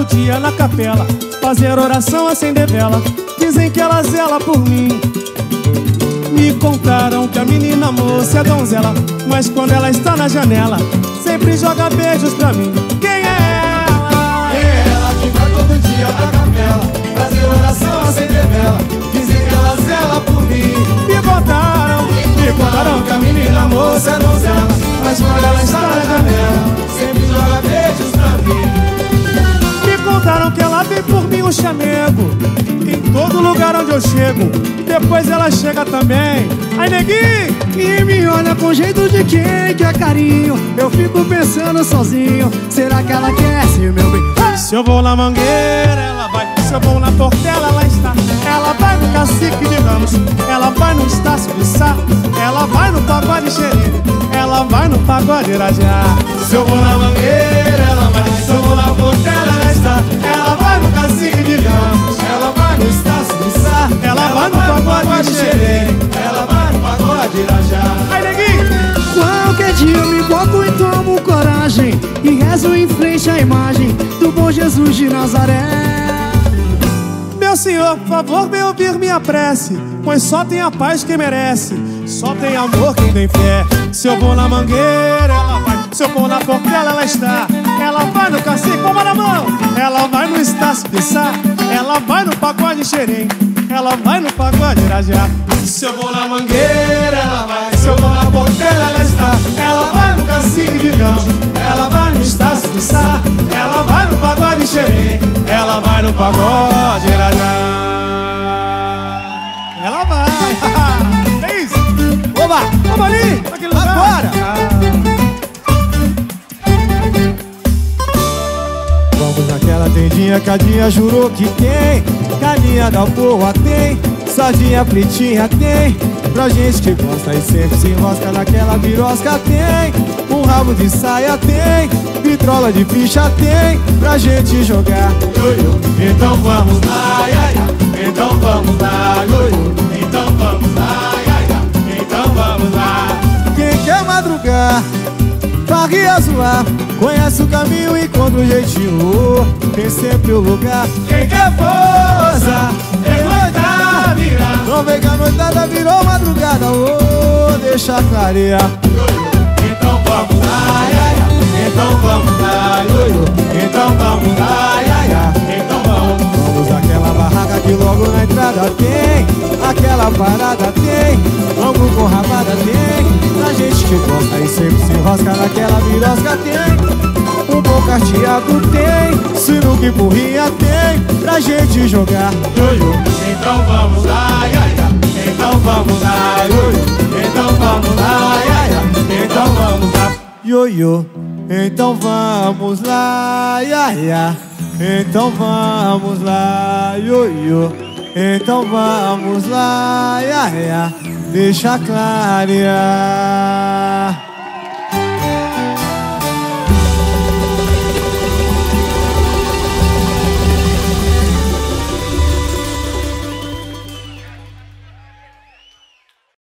todo dia na capela Fazer oração, acender vela. Dizem que ela zela por mim. Me contaram que a menina moça é donzela Mas quando ela está na janela Sempre joga beijos pra mim. Quem é ela? Quem é ela que vai todo dia na capela Fazer oração, acender vela? Dizem que ela zela por mim. Me contaram, me contaram que a menina moça é donzela um chamego Em todo lugar onde eu chego Depois ela chega também. Ai neguinho! E me olha com jeito de quem quer carinho. Eu fico pensando sozinho Será que ela quer ser meu bem? Se eu vou na mangueira, ela vai. Se eu vou na portela, ela está. Ela vai no cacique de ramos Ela vai no estácio de sá Ela vai no pagode xerife Ela vai no pagode irajá. Se eu vou na mangueira, rezo em frente à imagem Do bom Jesus de Nazaré. Meu senhor, por favor, vem ouvir minha prece Pois só tem a paz quem merece Só tem amor quem tem fé. Se eu vou na mangueira, ela vai. Se eu vou na portela, ela está. Ela vai no cacique, palma na mão. Ela vai no Estácio Sá. Ela vai no pagode xerém. Ela vai no pagode irajá. Se eu vou na Oba! Vamos ali, naquele lugar Agora! Vamos naquela tendinha que a Dinha jurou que tem Galinha da boa tem Sardinha fritinha tem Pra gente que gosta e sempre se enrosca naquela birosca tem Um rabo de saia tem Vitrola de ficha tem Pra gente jogar Então vamos lá, ia, ia. Então vamos lá, ioiô. Farria zoar Conhece o caminho e encontra o jeitinho. Tem sempre o lugar. Quem quer força, é noitada virar Não vem que a noitada virou madrugada. Ô, deixa clarear. Então vamos lá, ia, ia. Então vamos lá, ioiô. Então vamos lá, ia, ia. Então vamos. Vamos àquela barraca que logo na entrada tem. Aquela parada tem. Vamos com rabada tem gente que gosta e sempre se enrosca naquela birosca tem Um bom carteado tem Sinuca e burrinha tem Pra gente jogar ioiô. Então vamos lá, ia, ia. Então vamos lá, ioiô. Então vamos lá, ia, ia. Então vamos lá Ioiô Então vamos lá, ia, ia. Então vamos lá, ioiô Então vamos lá, ia, ia. Deixa clarear